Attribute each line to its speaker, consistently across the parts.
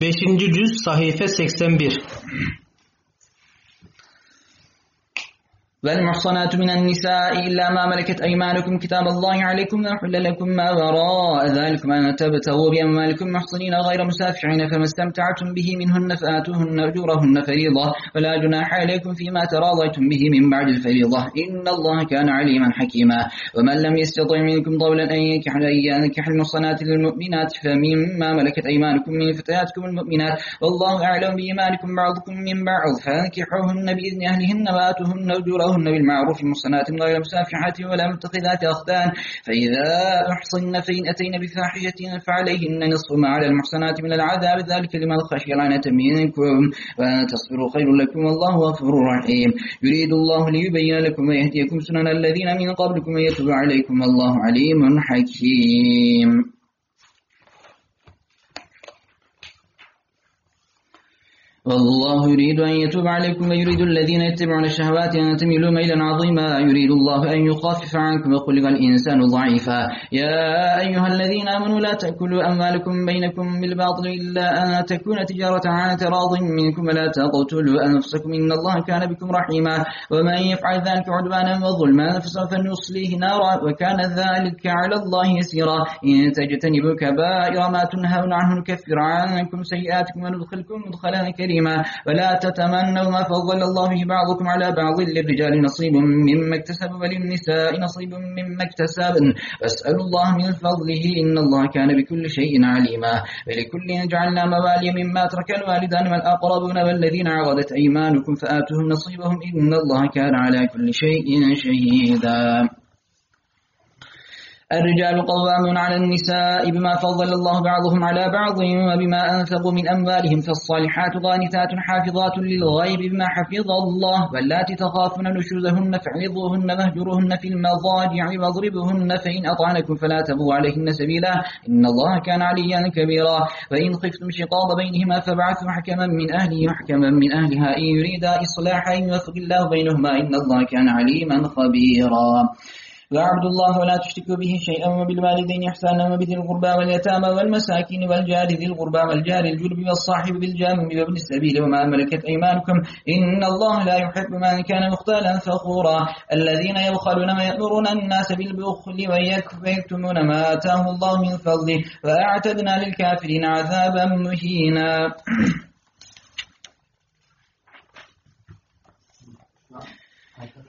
Speaker 1: 5. cüz sahife 81
Speaker 2: والمحصنات من النساء إلا ما ملكت أيمانكم كتاب الله عليكم وحل لكم ما وراء ذلك ما تبتغوا بأموالكم محصنين غير مسافحين فما استمتعتم به منهن فآتوهن أجورهن فريضة ولا جناح عليكم فيما تراضيتم به من بعد الفريضة إن الله كان عليما حكيما ومن لم يستطع منكم طولا أن ينكح أن ينكح المحصنات للمؤمنات فمما ملكت أيمانكم من فتياتكم المؤمنات والله أعلم بإيمانكم بعضكم من بعض فأنكحوهن بإذن أهلهن وآتوهن أجورهن وأمرهن بالمعروف المحصنات غير مسافحات ولا متخذات أخدان. فإذا أحصن فإن أتين بفاحشة فعليهن نصف ما على المحصنات من العذاب ذلك لمن خشي العنة منكم. وأن تصبروا خير لكم والله غفور رحيم. يريد الله ليبين لكم ويهديكم سنن الذين من قبلكم ويتوب عليكم الله عليم حكيم. والله يريد أن يتوب عليكم ويريد الذين يتبعون الشهوات أن تميلوا ميلا عظيما. يريد الله أن يخفف عنكم وخلق الإنسان ضعيفا. يا أيها الذين آمنوا لا تأكلوا أموالكم بينكم بالباطل إلا أن تكون تجارة عن تراض منكم ولا تقتلوا أنفسكم. إن الله كان بكم رحيما. ومن يفعل ذلك عدوانا وظلما فسوف نصليه نارا وكان ذلك على الله يسيرا. إن تجتنبوا كبائر ما تنهون عنه نكفر عنكم سيئاتكم وندخلكم مدخلا كريما. كريما ولا تتمنوا ما فضل الله به بعضكم على بعض للرجال نصيب مما اكتسب وللنساء نصيب مما اكتسب فاسألوا الله من فضله إن الله كان بكل شيء عليما. ولكل جعلنا موالي مما ترك الوالدان والأقربون والذين عغدت أيمانكم فآتوهم نصيبهم إن الله كان على كل شيء شهيدا. الرجال قوامون على النساء بما فضل الله بعضهم على بعض وبما أنفقوا من أموالهم فالصالحات ضانتات حافظات للغيب بما حفظ الله واللاتي تخافون نشوزهن فعظوهن مهجرهن في المضاجع واضربوهن فإن أطعنكم فلا تبوا عليهن سبيلا إن الله كان عليا كبيرا. وإن خفتم شقاق بينهما فبعثوا حكما من أهله وحكما من أهلها إن يريدا إصلاحا يوفق الله بينهما إن الله كان عليما خبيرا. واعبدوا الله ولا تشركوا به شيئا وبالوالدين إحسانا وبذي القربى واليتامى والمساكين والجار ذي القربى والجار الجنب والصاحب بالجانب وابن السبيل وما ملكت أيمانكم إن الله لا يحب من كان مختالا فخورا الذين يبخلون ويأمرون الناس بالبخل ويكتمون ما آتاه الله من فضله وأعتدنا للكافرين عذابا مهينا.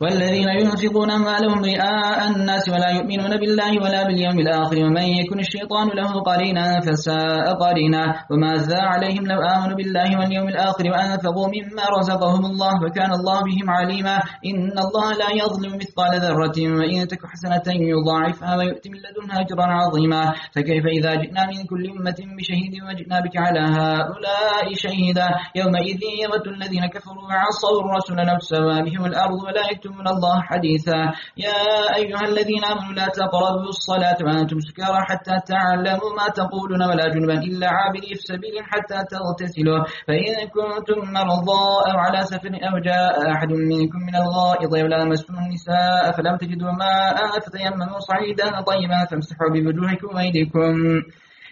Speaker 2: والذين ينفقون أموالهم رئاء الناس ولا يؤمنون بالله ولا باليوم الآخر ومن يكن الشيطان له قرينا فساء قرينا وماذا عليهم لو آمنوا بالله واليوم الآخر وأنفقوا مما رزقهم الله وكان الله بهم عليما إن الله لا يظلم مثقال ذرة وإن تك حسنة يضاعفها ويؤتي من لدنها أجرا عظيما فكيف إذا جئنا من كل أمة بشهيد وجئنا بك على هؤلاء شهيدا يومئذ يمت الذين كفروا وعصوا الرسول نفسها بهم الأرض ولا يكتبون تكتمون الله حديثا. يا أيها الذين آمنوا لا تقربوا الصلاة وأنتم سكارى حتى تعلموا ما تقولون ولا جنبا إلا عابري في سبيل حتى تغتسلوا. فإن كنتم مرضى أو على سفر أو جاء أحد منكم من الغائط ولامستم النساء فلم تجدوا ماء فتيمموا صعيدا طيبا فامسحوا بوجوهكم وأيديكم.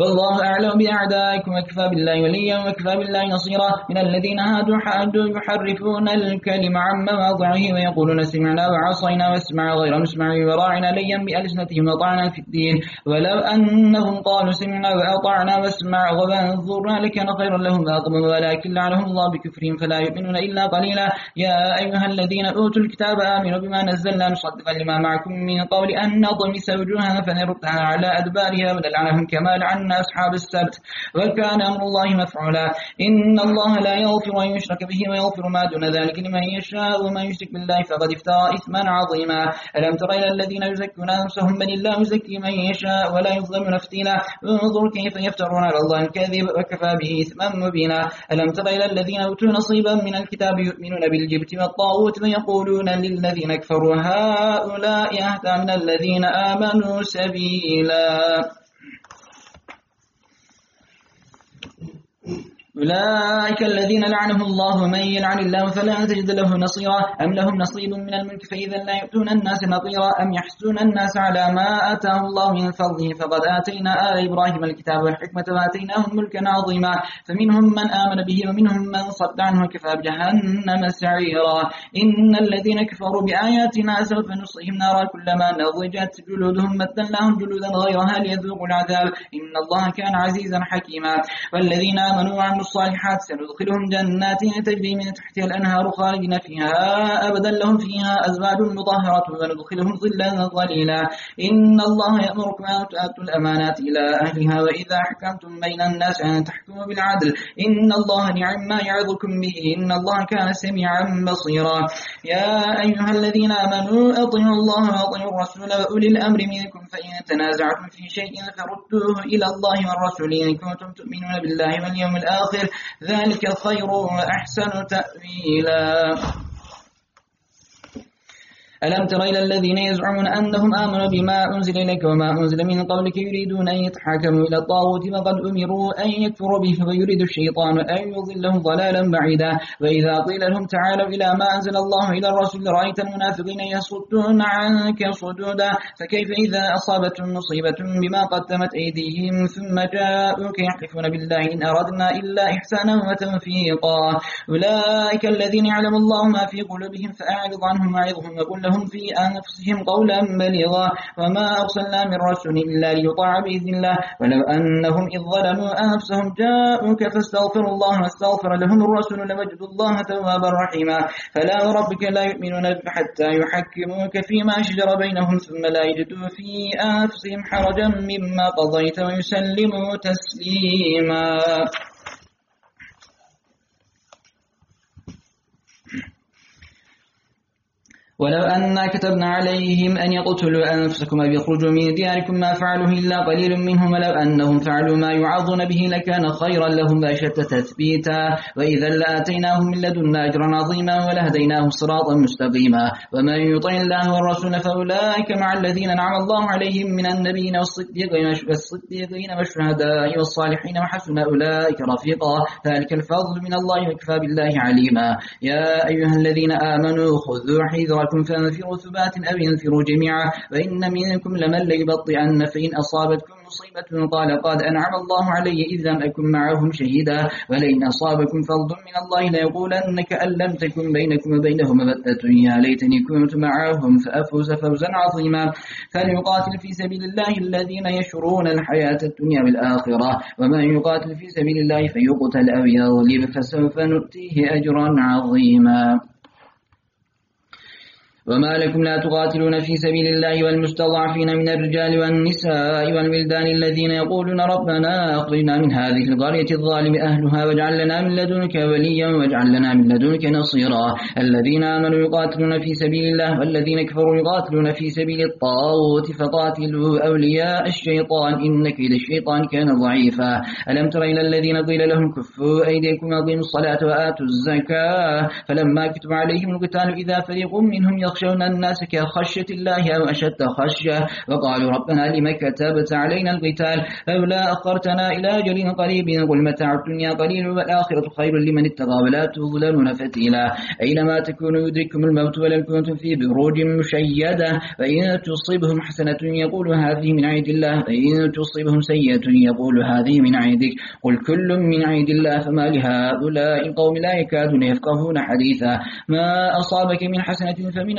Speaker 2: والله أعلم بأعدائكم. وكفى بالله وليا وكفى بالله نصيرا. من الذين هادوا حادوا يحرفون الكلم عن مواضعه ويقولون سمعنا وعصينا واسمع غير مسمع وراعنا ليا بألسنتهم وطعنا في الدين. ولو أنهم قالوا سمعنا وأطعنا واسمع وانظرنا لكان خيرا لهم وأقم ولكن لعنهم الله بكفرهم فلا يؤمنون إلا قليلا. يا أيها الذين أوتوا الكتاب آمنوا بما نزلنا مصدقا لما معكم من قول أن نطمس وجوهنا فنردها على أدبارها ونلعنهم كما لعنا أن أصحاب السبت وكان أمر الله مفعولا. إن الله لا يغفر أن يشرك به ويغفر ما دون ذلك لمن يشاء ومن يشرك بالله فقد افترى إثما عظيما. ألم تر إلى الذين يزكون أنفسهم بل الله يزكي من يشاء ولا يظلم نفتينا انظر كيف يفترون على الله الكذب وكفى به إثما مبينا. ألم تر إلى الذين أوتوا نصيبا من الكتاب يؤمنون بالجبت والطاغوت ويقولون للذين كفروا هؤلاء أهدى من الذين آمنوا سبيلا. أولئك الذين لعنهم الله ومن يلعن الله فلا تجد له نصيرا. أم لهم نصيب من الملك فإذا لا يؤتون الناس نطيرا أم يحسون الناس على ما آتاه الله من فضله؟ فقد آتينا آل إبراهيم الكتاب والحكمة وآتيناهم ملكا عظيما. فمنهم من آمن به ومنهم من صد عنه كفى بجهنم سعيرا. إن الذين كفروا بآياتنا سوف نصيهم نارا كلما نضجت جلودهم مثل لهم جلودا غيرها ليذوقوا العذاب. إن الله كان عزيزا حكيما. والذين آمنوا وعملوا الصالحات سندخلهم جنات تجري من تحتها الأنهار خالدين فيها أبدا لهم فيها أزواج مطهرة وندخلهم ظلا ظليلا. إن الله يأمركم أن تؤتوا الأمانات إلى أهلها وإذا حكمتم بين الناس أن تحكموا بالعدل. إن الله نعم ما يعظكم به إن الله كان سميعا بصيرا. يا أيها الذين آمنوا أطيعوا الله وأطيعوا الرسول وأولي الأمر منكم فإن تنازعتم في شيء فردوه إلى الله والرسول إن كنتم تؤمنون بالله واليوم الآخر. ذلك خير وأحسن تأويلا. ألم تر إلى الذين يزعمون أنهم آمنوا بما أنزل إليك وما أنزل من قبلك يريدون أن يتحاكموا إلى الطاغوت وقد أمروا أن يكفروا به ويريد الشيطان أن يضلهم ضلالا بعيدا. وإذا قيل لهم تعالوا إلى ما أنزل الله إلى الرسول رأيت المنافقين يصدون عنك صدودا. فكيف إذا أصابتهم مصيبة بما قدمت أيديهم ثم جاءوك يحلفون بالله إن أردنا إلا إحسانا وتوفيقا. أولئك الذين يعلم الله ما في قلوبهم فأعرض عنهم وعظهم وقل لهم في أنفسهم قولا بليغا وما أرسلنا من رسول إلا ليطاع بإذن الله. ولو أنهم إذ ظلموا أنفسهم جاءوك فاستغفروا الله واستغفر لهم الرسول لوجدوا الله توابا رحيما. فلا ربك لا يؤمنون حتى يحكموك فيما شجر بينهم ثم لا يجدوا في أنفسهم حرجا مما قضيت ويسلموا تسليما. ولو أنا كتبنا عليهم أن يقتلوا أنفسكم أو يخرجوا من دياركم ما فعلوه إلا قليل منهم ولو أنهم فعلوا ما يعظون به لكان خيرا لهم أشد تثبيتا. وإذا لآتيناهم من لدنا أجرا عظيما ولهديناهم صراطا مستقيما. ومن يطع الله والرسول فأولئك مع الذين نعم الله عليهم من النبيين والصديقين والشهداء والصالحين وحسن أولئك رفيقا. ذلك الفضل من الله وكفى بالله عليما. يا أيها الذين آمنوا خذوا حذركم لكم فانفروا ثبات أو ينفروا جميعا وإن منكم لمن ليبطئن فإن أصابتكم مصيبة قال قد أنعم الله علي إذ لم أكن معهم شهيدا ولئن أصابكم فضل من الله ليقولن كأن لم تكن بينكم وبينهم مبتة يا ليتني كنت معهم فأفوز فوزا عظيما فليقاتل في سبيل الله الذين يشرون الحياة الدنيا بالآخرة ومن يقاتل في سبيل الله فيقتل أو يغلب فسوف نؤتيه أجرا عظيما وما لكم لا تقاتلون في سبيل الله والمستضعفين من الرجال والنساء والولدان الذين يقولون ربنا أخرجنا من هذه القرية الظالم أهلها واجعل لنا من لدنك وليا واجعل لنا من لدنك نصيرا الذين آمنوا يقاتلون في سبيل الله والذين كفروا يقاتلون في سبيل الطاغوت فقاتلوا أولياء الشيطان إن كيد الشيطان كان ضعيفا ألم تر إلى الذين قيل لهم كفوا أيديكم وأقيموا الصلاة وآتوا الزكاة فلما كتب عليهم القتال إذا فريق منهم يخشى يخشون الناس كخشية الله أو أشد خشية. وقالوا ربنا لما كتبت علينا القتال؟ أولا أخرتنا إلى أجل قريب؟ قل متاع الدنيا قليل والآخرة خير لمن اتقى ولا تظلمون فتيلا. أينما تكونوا يدرككم الموت ولم كنتم في بروج مشيدة؟ فإن تصيبهم حسنة يقول هذه من عيد الله. فإن تصيبهم سيئة يقول هذه من عيدك قل كل من عيد الله فما لهؤلاء القوم لا يكادون يفقهون حديثا. ما أصابك من حسنة فمن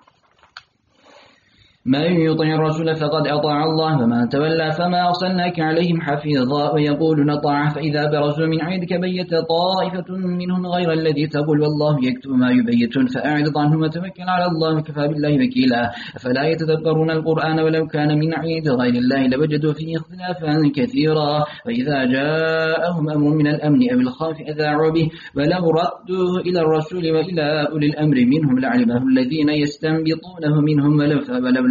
Speaker 2: من يطع الرسول فقد أطاع الله وما تولى فما أرسلناك عليهم حفيظا ويقولون طاعة فإذا برزوا من عيدك بيت طائفة منهم غير الذي تقول والله يكتب ما يبيتون فأعرض عنهم وتوكل على الله وكفى بالله وكيلا. فلا يتذكرون القرآن ولو كان من عيد غير الله لوجدوا فيه اختلافا كثيرا. وإذا جاءهم أمر من الأمن أو الخوف أذاعوا به ولو ردوه إلى الرسول وإلى أولي الأمر منهم لعلمه الذين يستنبطونه منهم ولو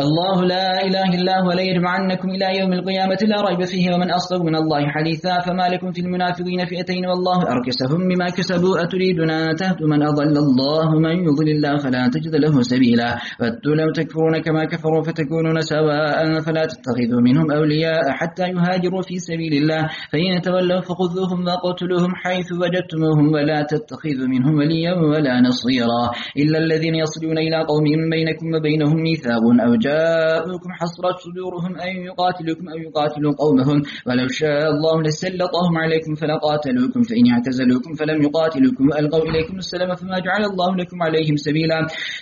Speaker 2: الله لا إله إلا هو لا يجمعنكم إلى يوم القيامة لا ريب فيه ومن أصدق من الله حديثا. فما لكم في المنافقين فئتين والله أركسهم بما كسبوا أتريدون أن تهدوا من أضل الله؟ من يضل الله فلا تجد له سبيلا. ودوا لو تكفرون كما كفروا فتكونون سواء فلا تتخذوا منهم أولياء حتى يهاجروا في سبيل الله. فإن تولوا فخذوهم وقتلوهم حيث وجدتموهم ولا تتخذوا منهم وليا ولا نصيرا. إلا الذين يصلون إلى قوم بينكم وبينهم ميثاق أو جاءوكم حصرت صدورهم أن يقاتلوكم أو يقاتلوا قومهم. ولو شاء الله لسلطهم عليكم فلقاتلوكم فإن اعتزلوكم فلم يقاتلوكم. وألقوا إليكم السلام فما جعل الله لكم عليهم سبيلا.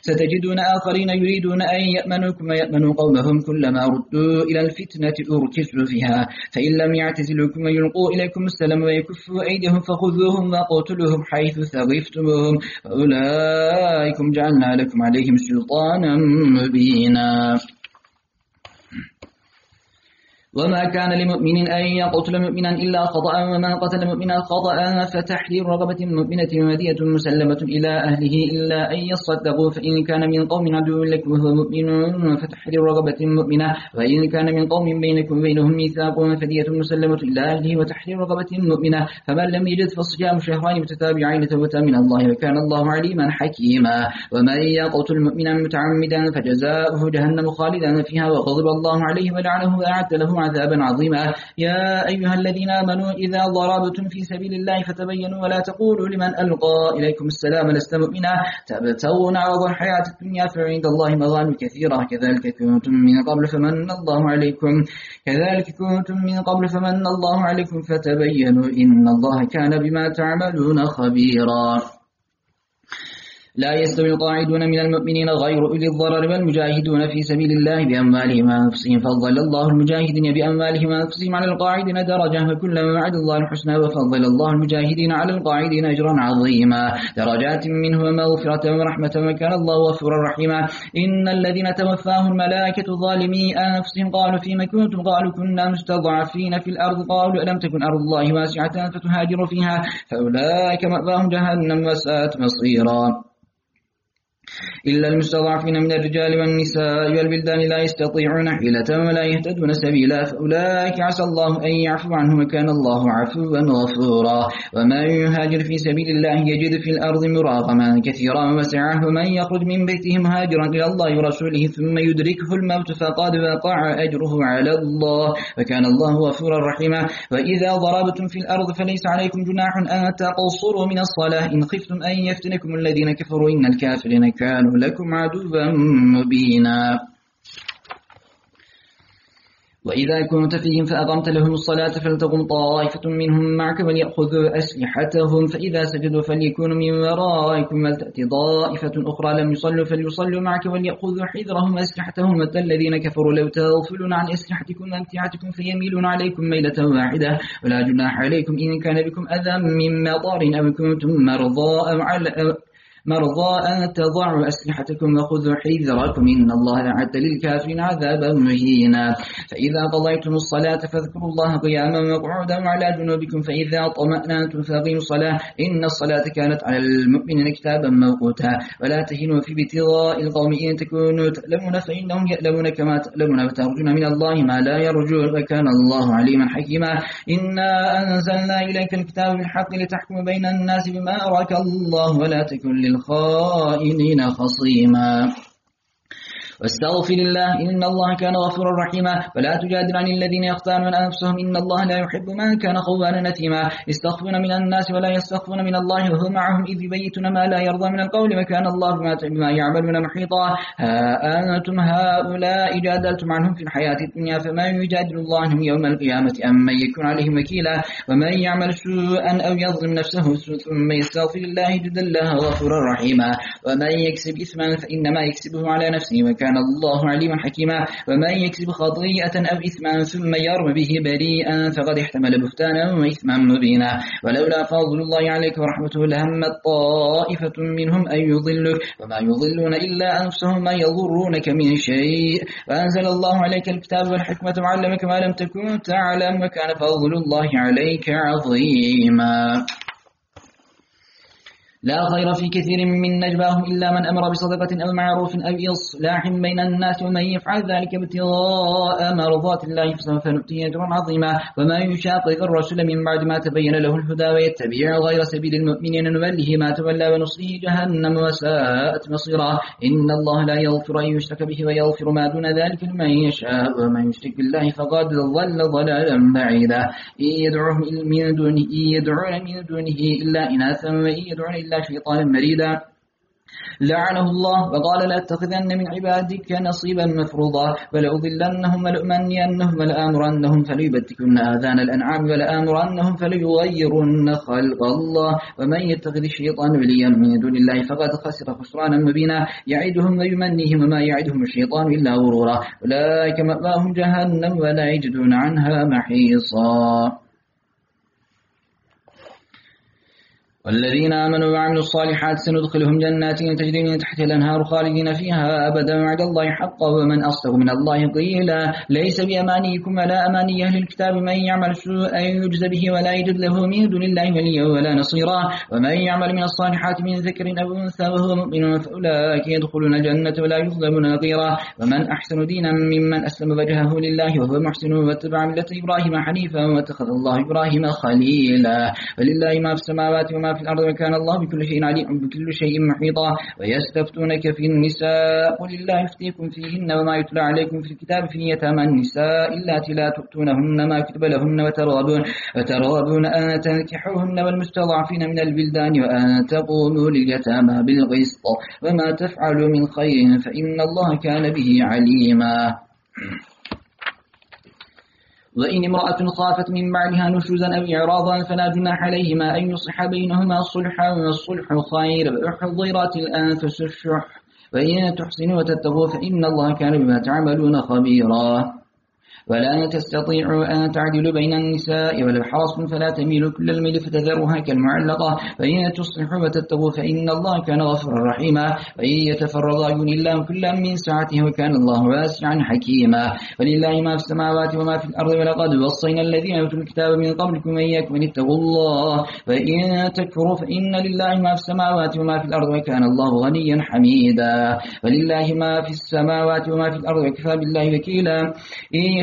Speaker 2: ستجدون آخرين يريدون أن يأمنوكم ويأمنوا قومهم. كلما ردوا إلى الفتنة أركزوا فيها. فإن لم يعتزلوكم ويلقوا إليكم السلام ويكفوا أيديهم فخذوهم وقتلوهم حيث ثغفتموهم فأولئكم جعلنا لكم عليهم سلطانا مبينا. وما كان لمؤمن أن يقتل مؤمنا إلا خطأ ومن قتل مؤمنا خطأ فتحرير رغبة مؤمنة ودية مسلمة إلى أهله إلا أن يصدقوا فإن كان من قوم عدو لكم وهو مؤمن فتحرير رغبة مؤمنة وإن كان من قوم بينكم وبينهم ميثاق فدية مسلمة إلى أهله وتحرير رغبة مؤمنة فمن لم يجد فصيام شهرين متتابعين توبة من الله وكان الله عليما حكيما ومن يقتل مؤمنا متعمدا فجزاؤه جهنم خالدا فيها وغضب الله عليه ولعنه وأعد له عذابا عظيما. يا أيها الذين آمنوا إذا ضربتم في سبيل الله فتبينوا ولا تقولوا لمن ألقى إليكم السلام لست مؤمنا تبتغون عرض الحياة الدنيا فعند الله مغانم كثيرة. كذلك كنتم من قبل فمن الله عليكم. كذلك كنتم من قبل فمن الله عليكم فتبينوا إن الله كان بما تعملون خبيرا. لا يستوي القاعدون من المؤمنين غير أولي الضرر والمجاهدون في سبيل الله بأموالهم وأنفسهم. فضل الله المجاهدين بأموالهم وأنفسهم على القاعدين درجة وكلما وعد الله الحسنى وفضل الله المجاهدين على القاعدين أجرا عظيما. درجات منه ومغفرة ورحمة وكان الله غفورا رحيما. إن الذين توفاهم الملائكة ظالمي أنفسهم قالوا فيما كنتم؟ قالوا كنا مستضعفين في الأرض. قالوا ألم تكن أرض الله واسعة فتهاجروا فيها؟ فأولئك مأواهم جهنم وساءت مصيرا. إلا المستضعفين من الرجال والنساء والبلدان لا يستطيعون حيلة ولا يهتدون سبيلا فأولئك عسى الله أن يعفو عنهم وكان الله عفوا غفورا. ومن يهاجر في سبيل الله يجد في الأرض مراغما كثيرا وسعه ومن يخرج من بيته مهاجرا إلى الله ورسوله ثم يدركه الموت فقد وقع أجره على الله وكان الله غفورا رحيما. وإذا ضربتم في الأرض فليس عليكم جناح أن تقصروا من الصلاة. إن خفتم أن يفتنكم الذين كفروا إن الكافرين كانوا لكم عدوا مبينا. وإذا كنت فيهم فأقمت لهم الصلاة فلتقم طائفة منهم معك وليأخذوا أسلحتهم فإذا سجدوا فليكونوا من ورائكم ولتأتي طائفة أخرى لم يصلوا فليصلوا معك وليأخذوا حذرهم أسلحتهم؟ متى الذين كفروا لو تغفلون عن أسلحتكم وأمتعتكم فيميلون عليكم ميلة واحدة. ولا جناح عليكم إن كان بكم أذى من مطار أو كنتم مرضى أو على مرضى أن تضعوا أسلحتكم وخذوا حذركم. إن الله أعد للكافرين عذابا مهينا. فإذا قضيتم الصلاة فاذكروا الله قياما وقعودا وعلى جنوبكم. فإذا طمأنتم فأقيموا الصلاة. إن الصلاة كانت على المؤمنين كتابا موقوتا. ولا تهنوا في ابتغاء القوم إن تكونوا تألمون فإنهم يألمون كما تألمون وترجون من الله ما لا يرجون وكان الله عليما حكيما. إنا أنزلنا إليك الكتاب بالحق لتحكم بين الناس بما أراك الله. ولا تكن للخائنين خصيما. واستغفر الله إن الله كان غفورا رحيما. ولا تجادل عن الذين يختارون أنفسهم إن الله لا يحب من كان خوانا نثيما يستخفون من الناس ولا يستخفون من الله وهو معهم إذ يبيتون ما لا يرضى من القول. وكان الله بما يعملون محيطا. ها أنتم هؤلاء جادلتم عنهم في الحياة الدنيا فما يجادل الله عنهم يوم القيامة أم من يكون عليهم وكيلا؟ ومن يعمل سوءا أو يظلم نفسه ثم يستغفر الله جد الله غفورا رحيما. ومن يكسب إثما فإنما يكسبه على نفسه. وكان وكان الله عليما حكيما. ومن يكسب خطيئة أو إثما ثم يرم به بريئا فقد احتمل بهتانا وإثما مبينا. ولولا فضل الله عليك ورحمته لهمت طائفة منهم أن يضلك وما يضلون إلا أنفسهم ما يضرونك من شيء. وأنزل الله عليك الكتاب والحكمة وعلمك ما لم تكن تعلم. وكان فضل الله عليك عظيما. لا خير في كثير من نجواهم إلا من أمر بصدقة أو معروف أو إصلاح بين الناس ومن يفعل ذلك ابتغاء مرضات الله فسوف نؤتيه أجرا عظيما. وما يشاقق الرسول من بعد ما تبين له الهدى ويتبع غير سبيل المؤمنين نوله ما تولى ونصله جهنم وساءت مصيرا. إن الله لا يغفر أن يشرك به ويغفر ما دون ذلك لمن يشاء. ومن يشرك بالله فقد ضل ضلالا بعيدا. إن يدعون من دونه إلا إناثا وإن يدعون إلا إلا شيطانا مريدا. لعنه الله وقال لأتخذن من عبادك نصيبا مفروضا. ولأضلنهم ولأمنينهم ولآمرنهم فليبتكن آذان الأنعام ولآمرنهم فليغيرن خلق الله. ومن يتخذ الشيطان وليا من دون الله فقد خسر خسرانا مبينا. يعدهم ويمنيهم وما يعدهم الشيطان إلا غرورا. أولئك مأواهم جهنم ولا يجدون عنها محيصا. والذين آمنوا وعملوا الصالحات سندخلهم جنات تجري من تحت الأنهار خالدين فيها أبدا وعد الله حقا ومن أصدق من الله قيلا. ليس بأمانيكم ولا أماني أهل الكتاب من يعمل سوءا يجز به ولا يجد له من دون الله وليا ولا نصيرا. ومن يعمل من الصالحات من ذكر أو أنثى وهو مؤمن فأولئك يدخلون الجنة ولا يظلمون نظيرا. ومن أحسن دينا ممن أسلم وجهه لله وهو محسن واتبع ملة إبراهيم حنيفا واتخذ الله إبراهيم خليلا. ولله ما في السماوات وما في الأرض وكان الله بكل شيء عليم بكل شيء محيطا. ويستفتونك في النساء قل الله يفتيكم فيهن وما يتلى عليكم في الكتاب في يتامى النساء اللاتي لا تؤتونهن ما كتب لهن وترغبون, وترغبون أن تنكحوهن والمستضعفين من البلدان وأن تقوموا لليتامى بالقسط. وما تفعلوا من خير فإن الله كان به عليما. وإن امرأة خافت من بعدها نشوزا أو إعراضا فلا جناح عليهما أن يصح بينهما صلحا والصلح خير. وأحضرت الأنفس الشح. وإن تحسنوا وتتقوا فإن الله كان بما تعملون خبيرا. ولا تستطيعوا أن تعدلوا بين النساء ولو حرصتم فلا تميلوا كل الميل فتذروها كالمعلقة. فإن تصلحوا وتتقوا فإن الله كان غفورا رحيما. وإن يتفرغا يغن الله كلا من ساعته وكان الله واسعا حكيما. ولله ما في السماوات وما في الأرض ولقد وصينا الذين أوتوا الكتاب من قبلكم إياكم أن اتقوا الله. وإن تكفروا فإن لله ما في السماوات وما في الأرض وكان الله غنيا حميدا. ولله ما في السماوات وما في الأرض وكفى بالله وكيلا. إن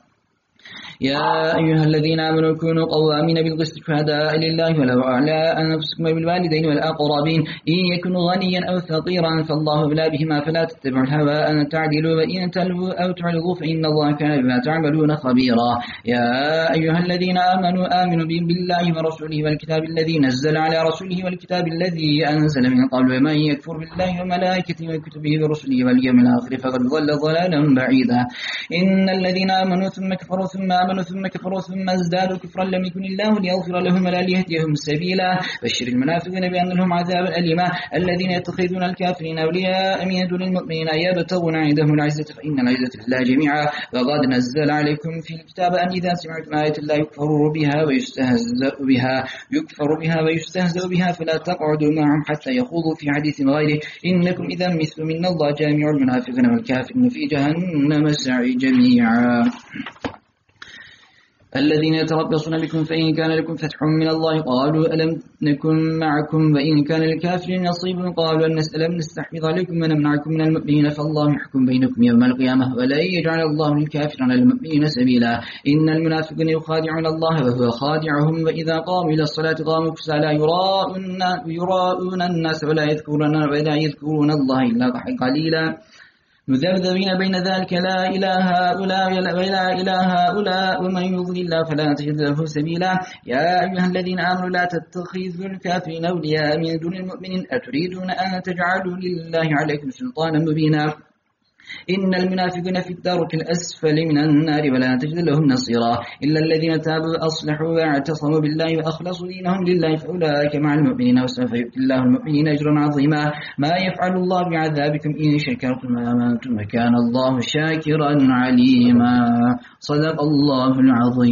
Speaker 2: يا أيها الذين آمنوا كونوا قوامين بالقسط شهداء لله ولو أعلى أنفسكم بالوالدين والأقربين إن يكونوا غنيا أو فقيرا فالله بلا بهما فلا تتبعوا الهوى أن تعدلوا وإن تلووا أو تعرضوا فإن الله كان بما تعملون خبيرا. يا أيها الذين آمنوا آمنوا بالله ورسوله والكتاب الذي نزل على رسوله والكتاب الذي أنزل من قبل ومن يكفر بالله وملائكته وكتبه ورسله واليوم الآخر فقد ضل ضلالا بعيدا. إن الذين آمنوا ثم كفروا ثم آمنوا آمنوا ثم كفروا ثم ازدادوا كفرا لم يكن الله ليغفر لهم ولا ليهديهم سبيلا. بشر المنافقين بأن لهم عذاب أليما الذين يتخذون الكافرين أولياء من دون المؤمنين يبتغون عندهم العزة فإن العزة لله جميعا. وقد نزل عليكم في الكتاب أن إذا سمعتم آية الله يكفر بها ويستهزأ بها يكفر بها ويستهزأ بها فلا تقعدوا معهم حتى يخوضوا في حديث غيره. إنكم إذا مثل من الله جامع المنافقين والكافرين في جهنم سعي جميعا. الذين يتربصون بكم فإن كان لكم فتح من الله قالوا ألم نكن معكم وإن كان للكافرين نصيب قالوا أن ألم نستحفظ عليكم ونمنعكم من المؤمنين فالله يحكم بينكم يوم القيامة ولا يجعل الله للكافرين للمؤمنين سبيلا إن المنافقين يخادعون الله وهو خادعهم وإذا قاموا إلى الصلاة قاموا لا يراءون, يراءون الناس ولا يذكرون, ولا يذكرون الله إلا قليلا مذبذبين بين ذلك لا إله هؤلاء ولا إله هؤلاء ومن يضل الله فلا تجد له سبيلا. يا أيها الذين آمنوا لا تتخذوا الكافرين أولياء من دون المؤمنين. أتريدون أن تجعلوا لله عليكم سلطانا مبينا؟ إن المنافقين في الدرك الأسفل من النار ولا تجد لهم نصيرا إلا الذين تابوا وأصلحوا واعتصموا بالله وأخلصوا دينهم لله فأولئك مع المؤمنين وسوف يؤتي الله المؤمنين أجرا عظيما ما يفعل الله بعذابكم إن شكرتم وآمنتم وكان الله شاكرا عليما صدق الله العظيم